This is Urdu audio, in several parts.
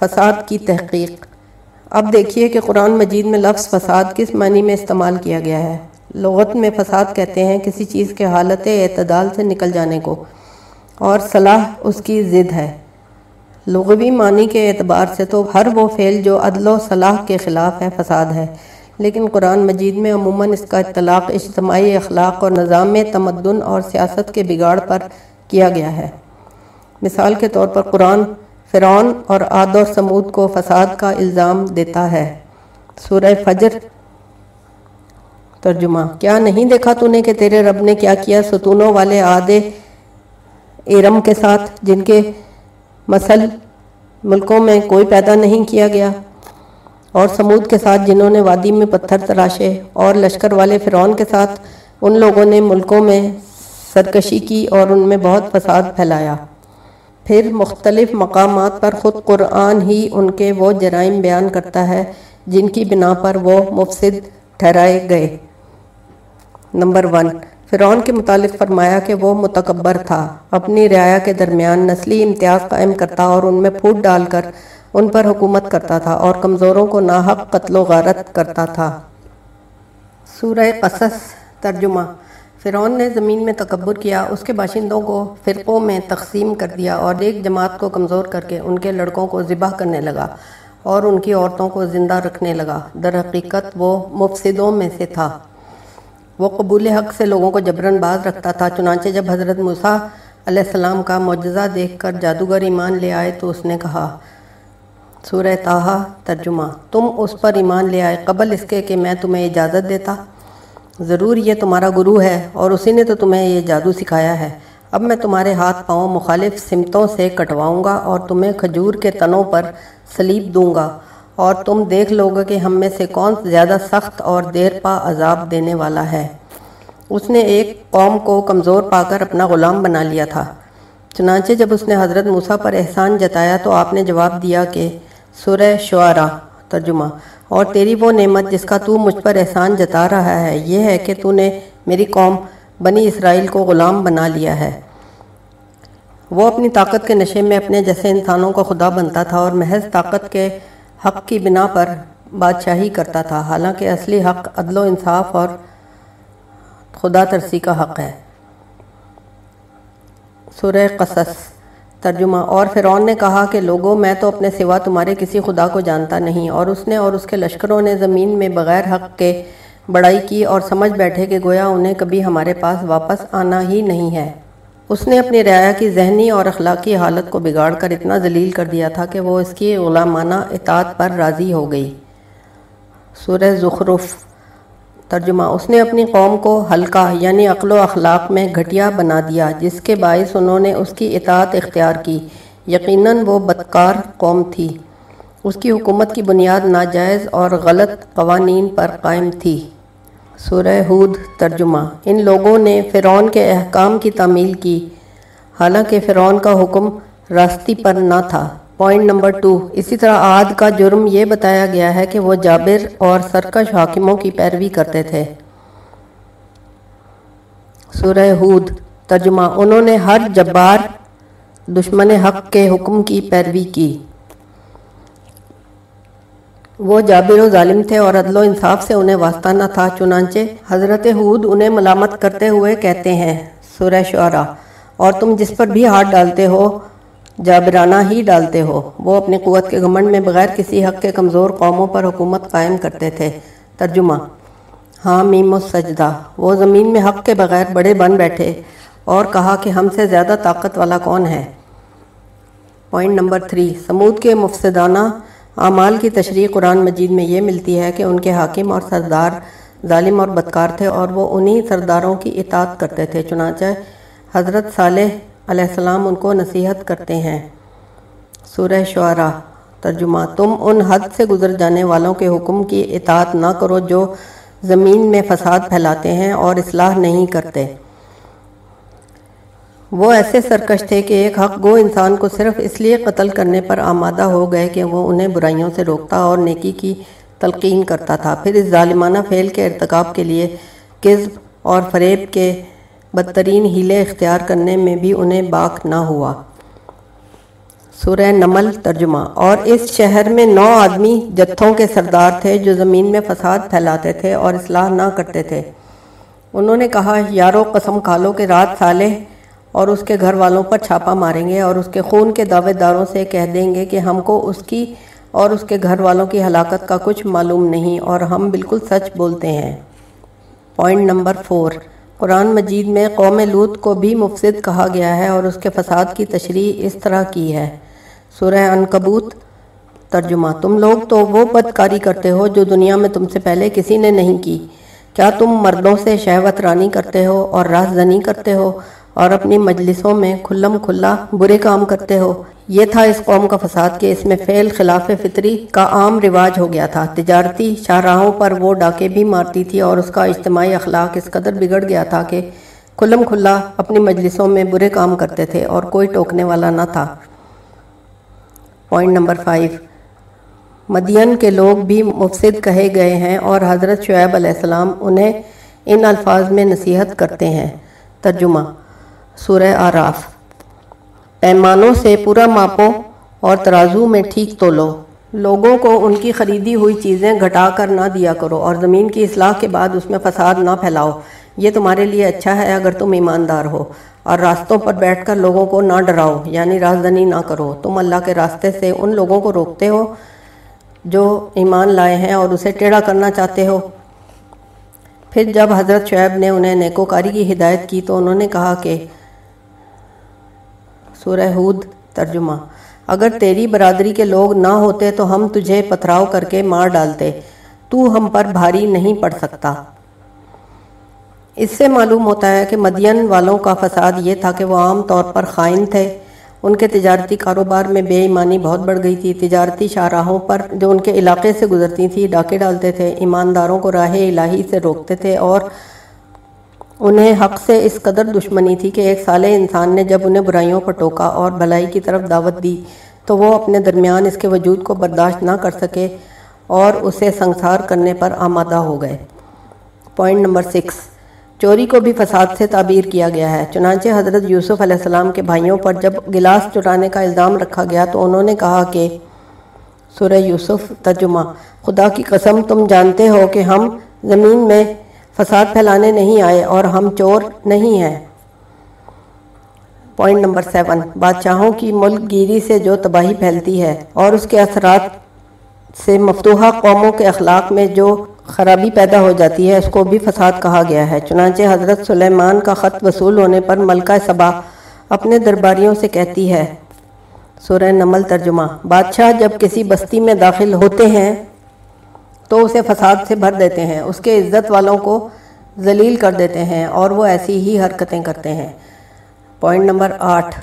فساد کی تحقیق۔ اب دیکھیے کہ قرآن مجید میں لفظ فساد کس معنی میں استعمال کیا گیا ہے۔ لغت میں فساد کہتے ہیں کسی چیز کے حالت اعتدال سے نکل جانے کو، اور صلاح اس کی ضد ہے۔ لغوی معنی کے اعتبار سے تو ہر وہ فعل جو عدل و صلاح کے خلاف ہے، فساد ہے۔ لیکن قرآن مجید میں عموماً اس کا اطلاق اجتماعی اخلاق اور نظام تمدن اور سیاست کے بگاڑ پر کیا گیا ہے۔ مثال کے طور پر قرآن فرعون اور عاد و سمود کو فساد کا الزام دیتا ہے۔ سورہ فجر ترجمہ۔ کیا نہیں دیکھا تو نے کہ تیرے رب نے کیا کیا؟ ستونوں والے آدھے ایرم کے ساتھ، جن کے مسل ملکوں میں کوئی پیدا نہیں کیا گیا۔ اور سمود کے ساتھ، جنہوں نے وادی میں پتھر تراشے۔ اور لشکر والے فرعون کے ساتھ، ان لوگوں نے ملکوں میں سرکشی کی اور ان میں بہت فساد پھیلایا۔ پھر مختلف مقامات پر خود قرآن ہی ان کے وہ جرائم بیان کرتا ہے، جن کی بنا پر وہ مفسد ٹھہرائے گئے۔ نمبر ون، فرعون کے متعلق فرمایا کہ وہ متکبر تھا۔ اپنی رعایا کے درمیان نسلی امتیاز قائم کرتا اور ان میں پھوٹ ڈال کر ان پر حکومت کرتا تھا اور کمزوروں کو ناحق قتل و غارت کرتا تھا۔ سورہ قصص ترجمہ فرعون نے زمین میں تکبر کیا، اس کے باشندوں کو فرقوں میں تقسیم کر دیا اور ایک جماعت کو کمزور کر کے ان کے لڑکوں کو ذبح کرنے لگا اور ان کی عورتوں کو زندہ رکھنے لگا۔ در حقیقت وہ مفسدوں میں سے تھا۔ وہ قبول حق سے لوگوں کو جبرن باز رکھتا تھا، چنانچہ جب حضرت موسیٰ علیہ السلام کا معجزہ دیکھ کر جادوگر ایمان لے آئے تو اس نے کہا، سورہ تاہا ترجمہ، تم اس پر ایمان لے آئے قبل اس کے کہ میں تمہیں اجازت دیتا؟ ضرور یہ تمہارا گرو ہے اور اسی نے تو تمہیں یہ جادو سکھایا ہے۔ اب میں تمہارے ہاتھ پاؤں مخالف سمتوں سے کٹواؤں گا اور تمہیں کھجور کے تنوں پر سلیب دوں گا۔ اور تم دیکھ لو گے کہ ہم میں سے کون زیادہ سخت اور دیر پا عذاب دینے والا ہے۔ اس نے ایک قوم کو کمزور پا کر اپنا غلام بنا لیا تھا۔ چنانچہ جب اس نے حضرت موسیٰ پر احسان جتایا تو آپ نے جواب دیا کہ سورہ شعرا ترجمہ۔ اور تیری وہ نعمت جس کا تو مجھ پر احسان جتا رہا ہے، یہ ہے کہ تو نے میری قوم بنی اسرائیل کو غلام بنا لیا ہے۔ وہ اپنی طاقت کے نشے میں اپنے جیسے انسانوں کو خدا بنتا تھا اور محض طاقت کے حق کی بنا پر بادشاہی کرتا تھا۔ حالانکہ اصلی حق عدل و انصاف اور خدا ترسی کا حق ہے۔ سورہ قصص۔ ترجمہ۔ اور فرعون نے کہا کہ لوگوں میں تو اپنے سوا تمہارے کسی خدا کو جانتا نہیں۔ اور اس نے اور اس کے لشکروں نے زمین میں بغیر حق کے بڑائی کی اور سمجھ بیٹھے کہ گویا انہیں کبھی ہمارے پاس واپس آنا ہی نہیں ہے۔ اس نے اپنی رعایا کی ذہنی اور اخلاقی حالت کو بگاڑ کر اتنا ذلیل کر دیا تھا کہ وہ اس کی غلامانہ اطاعت پر راضی ہو گئی۔ سورہ زخرف۔ ترجمہ۔ اس نے اپنی قوم کو ہلکا یعنی عقل و اخلاق میں گھٹیا بنا دیا، جس کے باعث انہوں نے اس کی اطاعت اختیار کی۔ یقیناً وہ بدکار قوم تھی۔ اس کی حکومت کی بنیاد ناجائز اور غلط قوانین پر قائم تھی۔ سورہ ہود ترجمہ۔ ان لوگوں نے فرعون کے احکام کی تعمیل کی۔ حالانکہ فرعون کا حکم راستی پر نہ تھا۔ پوائنٹ نمبر ٹو اسی طرح عاد کا جرم یہ بتایا گیا ہے کہ وہ جابر اور سرکش حاکموں کی پیروی کرتے تھے۔ سورہ ہود، ترجمہ، انہوں نے ہر جبار دشمن حق کے حکم کی پیروی کی۔ وہ جابر و ظالم تھے اور عدل و انصاف سے انہیں واسطہ نہ تھا، چنانچہ حضرت حود انہیں ملامت کرتے ہوئے کہتے ہیں، سورہ شعرا اور تم جس پر بھی ہاتھ ڈالتے ہو جابرانہ ہی ڈالتے ہو۔ وہ اپنی قوت کے گھمنڈ میں بغیر کسی حق کے کمزور قوموں پر حکومت قائم کرتے تھے۔ ترجمہ ہاں میم و سجدہ وہ زمین میں حق کے بغیر بڑے بن بیٹھے اور کہا کہ ہم سے زیادہ طاقت والا کون ہے۔ پوائنٹ نمبر تھری سمود کے مفسدانہ اعمال کی تشریح قرآن مجید میں یہ ملتی ہے کہ ان کے حاکم اور سردار ظالم اور بدکار تھے اور وہ انہی سرداروں کی اطاعت کرتے تھے۔ چنانچہ حضرت صالح علیہ السلام ان کو نصیحت کرتے ہیں۔ سورہ شعرا ترجمہ، تم ان حد سے گزر جانے والوں کے حکم کی اطاعت نہ کرو جو زمین میں فساد پھیلاتے ہیں اور اصلاح نہیں کرتے۔ وہ ایسے سرکش تھے کہ ایک حق گو انسان کو صرف اس لیے قتل کرنے پر آمادہ ہو گئے کہ وہ انہیں برائیوں سے روکتا اور نیکی کی تلقین کرتا تھا۔ پھر اس ظالمانہ فعل کے ارتکاب کے لیے قزب اور فریب کے بدترین ہیلے اختیار کرنے میں بھی انہیں باک نہ ہوا۔ سورہ نمل ترجمہ۔ اور اس شہر میں نو آدمی جتھوں کے سردار تھے جو زمین میں فساد پھیلاتے تھے اور اصلاح نہ کرتے تھے۔ انہوں نے کہا، یارو قسم کھالو کہ رات سالے اور اس کے گھر والوں پر چھاپا ماریں گے اور اس کے خون کے دعوے داروں سے کہہ دیں گے کہ ہم کو اس کی اور اس کے گھر والوں کی ہلاکت کا کچھ معلوم نہیں اور ہم بالکل سچ بولتے ہیں۔ Point number four. Quran Majeed میں قوم لوت کو بھی مفسد کہا گیا ہے اور اس کے فساد کی تشریح اس طرح کی ہے۔ سورہ انکبوت ترجمہ۔ تم لوگ تو وہ بدکاری کرتے ہو جو دنیا میں تم سے پہلے کسی نے نہیں کی۔ کیا تم مردوں سے شہوت رانی کرتے ہو اور راز زنی کرتے ہو اور اپنی مجلسوں میں کھلم کھلا برے کام کرتے ہو؟ یہ تھا اس قوم کا فساد کہ اس میں فعل خلاف فطری کا عام رواج ہو گیا تھا۔ تجارتی شاہراہوں پر وہ ڈاکے بھی مارتی تھی اور اس کا اجتماعی اخلاق اس قدر بگڑ گیا تھا کہ کھلم کھلا اپنی مجلسوں میں برے کام کرتے تھے اور کوئی ٹوکنے والا نہ تھا۔ پوائنٹ نمبر فائیو مدین کے لوگ بھی مفسد کہے گئے ہیں اور حضرت شعیب علیہ السلام انہیں ان الفاظ میں نصیحت کرتے ہیں۔ ترجمہ سورہ آراف۔ پیمانوں سے پورا ماپو اور ترازو میں ٹھیک تو لو لوگوں کو ان کی خریدی ہوئی چیزیں گھٹا کر نہ دیا کرو اور زمین کی اصلاح کے بعد اس میں فساد نہ پھیلاؤ۔ یہ تمہارے لیے اچھا ہے اگر تم ایماندار ہو اور راستوں پر بیٹھ کر لوگوں کو نہ ڈراؤ یعنی رازدنی نہ کرو۔ تم اللہ کے راستے سے ان لوگوں کو روکتے ہو جو ایمان لائے ہیں اور اسے ٹیڑھا کرنا چاہتے ہو۔ پھر جب حضرت شعیب نے انہیں نیکوکاری کی ہدایت کی تو انہوں نے کہا کہ، سورہ ہود ترجمہ، اگر تیری برادری کے لوگ نہ ہوتے تو ہم تجھے پتھراؤ کر کے مار ڈالتے، تو ہم پر بھاری نہیں پڑ سکتا۔ اس سے معلوم ہوتا ہے کہ مدین والوں کا فساد یہ تھا کہ وہ عام طور پر خائن تھے۔ ان کے تجارتی کاروبار میں بے ایمانی بہت بڑھ گئی تھی۔ تجارتی شاہراہوں پر جو ان کے علاقے سے گزرتی تھی ڈاکے ڈالتے تھے، ایمانداروں کو راہ الہی سے روکتے تھے اور انہیں حق سے اس قدر دشمنی تھی کہ ایک سالے انسان نے جب انہیں برائیوں پر ٹوکا اور بھلائی کی طرف دعوت دی تو وہ اپنے درمیان اس کے وجود کو برداشت نہ کر سکے اور اسے سنسار کرنے پر آمادہ ہو گئے۔ Point number six. چوری کو بھی فساد سے تعبیر کیا گیا ہے۔ چنانچہ حضرت یوسف علیہ السلام کے بھائیوں پر جب گلاس چرانے کا الزام رکھا گیا تو انہوں نے کہا کہ، سورہ یوسف ترجمہ، خدا کی قسم، تم جانتے ہو کہ ہم زمین میں فساد پھیلانے نہیں آئے اور ہم چور نہیں ہیں۔ پوائنٹ نمبر سیون، بادشاہوں کی ملک گیری سے جو تباہی پھیلتی ہے اور اس کے اثرات سے مفتوحہ قوموں کے اخلاق میں جو خرابی پیدا ہو جاتی ہے، اس کو بھی فساد کہا گیا ہے۔ چنانچہ حضرت سلیمان کا خط وصول ہونے پر ملکہ سبا اپنے درباریوں سے کہتی ہے۔ سورہ نمل ترجمہ۔ بادشاہ جب کسی بستی میں داخل ہوتے ہیں تو اسے فساد سے بھر دیتے ہیں۔ اس کے عزت والوں کو ذلیل کر دیتے ہیں اور وہ ایسی ہی حرکتیں کرتے ہیں۔ پوائنٹ نمبر آٹھ۔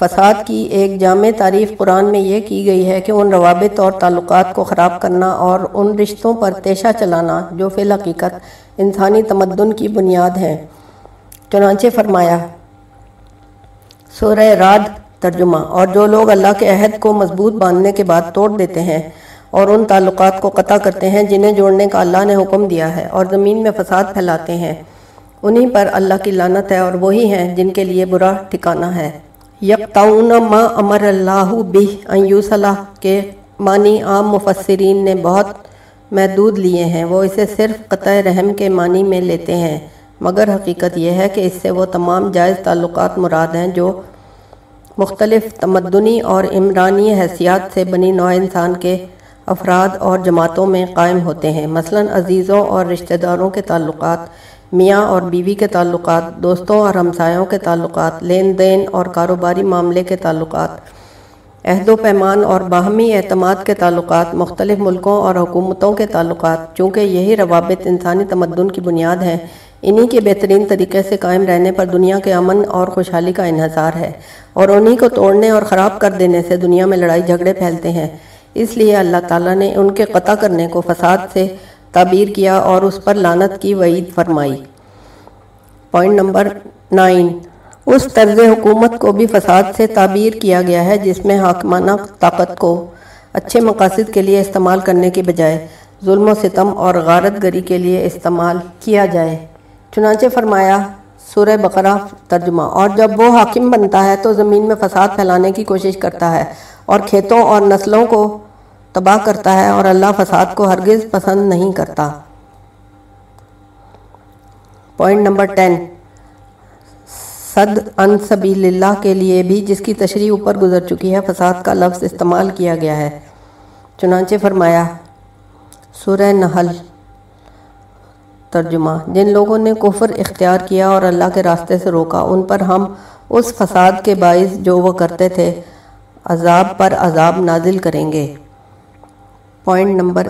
فساد کی ایک جامع تعریف قرآن میں یہ کی گئی ہے کہ ان روابط اور تعلقات کو خراب کرنا اور ان رشتوں پر تیشہ چلانا جو فی الحقیقت انسانی تمدن کی بنیاد ہیں۔ چنانچہ فرمایا، سورہ راد ترجمہ، اور جو لوگ اللہ کے عہد کو مضبوط باندھنے کے بعد توڑ دیتے ہیں اور ان تعلقات کو قطع کرتے ہیں، جنہیں جوڑنے کا اللہ نے حکم دیا ہے اور زمین میں فساد پھیلاتے ہیں۔ انہی پر اللہ کی لانت ہے اور وہی ہیں جن کے لیے برا ٹھکانہ ہے۔ یقتعون ما امر اللہ ان یوسلح کے معنی عام مفسرین نے بہت محدود لیے ہیں، وہ اسے صرف قطع رحم کے معنی میں لیتے ہیں۔ مگر حقیقت یہ ہے کہ اس سے وہ تمام جائز تعلقات مراد ہیں جو مختلف تمدنی اور عمرانی حیثیات سے بنی نوع انسان کے افراد اور جماعتوں میں قائم ہوتے ہیں۔ مثلا عزیزوں اور رشتہ داروں کے تعلقات میاں اور بیوی کے تعلقات، دوستوں اور ہمسایوں کے تعلقات، لین دین اور کاروباری معاملے کے تعلقات، عہد و پیمان اور باہمی اعتماد کے تعلقات، مختلف ملکوں اور حکومتوں کے تعلقات۔ چونکہ یہی روابط انسانی تمدن کی بنیاد ہیں، انہی کے بہترین طریقے سے قائم رہنے پر دنیا کے امن اور خوشحالی کا انحصار ہے اور انہی کو توڑنے اور خراب کر دینے سے دنیا میں لڑائی جھگڑے پھیلتے ہیں۔ اس لیے اللہ تعالیٰ نے ان کے قطع کرنے کو فساد سے تعبیر کیا اور اس پر لانت کی وعید فرمائی۔ پوائنٹ نمبر نائن اس طرز حکومت کو بھی فساد سے تعبیر کیا گیا ہے جس میں حاکمانہ طاقت کو اچھے مقاصد کے لیے استعمال کرنے کے بجائے ظلم و ستم اور غارت گری کے لیے استعمال کیا جائے۔ چنانچہ فرمایا، سورہ بقرہ ترجمہ۔ اور جب وہ حاکم بنتا ہے تو زمین میں فساد پھیلانے کی کوشش کرتا ہے اور کھیتوں اور نسلوں کو تباہ کرتا ہے اور اللہ فساد کو ہرگز پسند نہیں کرتا۔ پوائنٹ نمبر ٹین صد ان سبیل اللہ کے لیے بھی جس کی تشریح اوپر گزر چکی ہے، فساد کا لفظ استعمال کیا گیا ہے۔ چنانچہ فرمایا، سورہ نحل ترجمہ، جن لوگوں نے کفر اختیار کیا اور اللہ کے راستے سے روکا، ان پر ہم اس فساد کے باعث جو وہ کرتے تھے، عذاب پر عذاب نازل کریں گے۔ پوائنٹ نمبر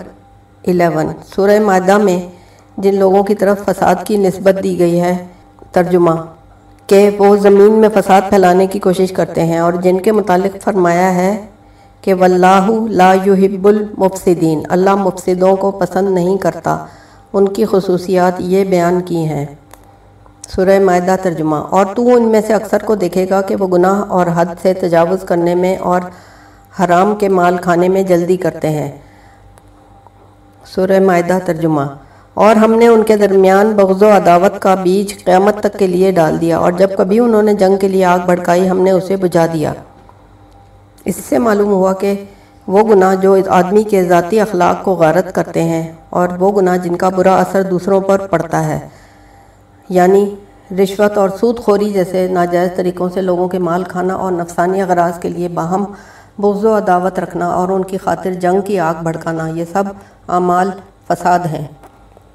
الیون سورہ معدہ میں جن لوگوں کی طرف فساد کی نسبت دی گئی ہے، ترجمہ، کہ وہ زمین میں فساد پھیلانے کی کوشش کرتے ہیں اور جن کے متعلق فرمایا ہے کہ واللہ لا یحب المفسدین، اللہ مفسدوں کو پسند نہیں کرتا۔ ان کی خصوصیات یہ بیان کی ہیں۔ سورہ معدہ ترجمہ، اور تو ان میں سے اکثر کو دیکھے گا کہ وہ گناہ اور حد سے تجاوز کرنے میں اور حرام کے مال کھانے میں جلدی کرتے ہیں۔ سورہ معدہ ترجمہ۔ اور ہم نے ان کے درمیان بغض و عداوت کا بیج قیامت تک کے لیے ڈال دیا، اور جب کبھی انہوں نے جنگ کے لیے آگ بھڑکائی، ہم نے اسے بجھا دیا۔ اس سے معلوم ہوا کہ وہ گناہ جو آدمی کے ذاتی اخلاق کو غارت کرتے ہیں، اور وہ گناہ جن کا برا اثر دوسروں پر پڑتا ہے۔ یعنی رشوت اور سود خوری جیسے ناجائز طریقوں سے لوگوں کے مال کھانا اور نفسانی اغراض کے لیے باہم بغض و عداوت رکھنا اور ان کی خاطر جنگ کی آگ بھڑکانا، یہ سب اعمال فساد ہیں۔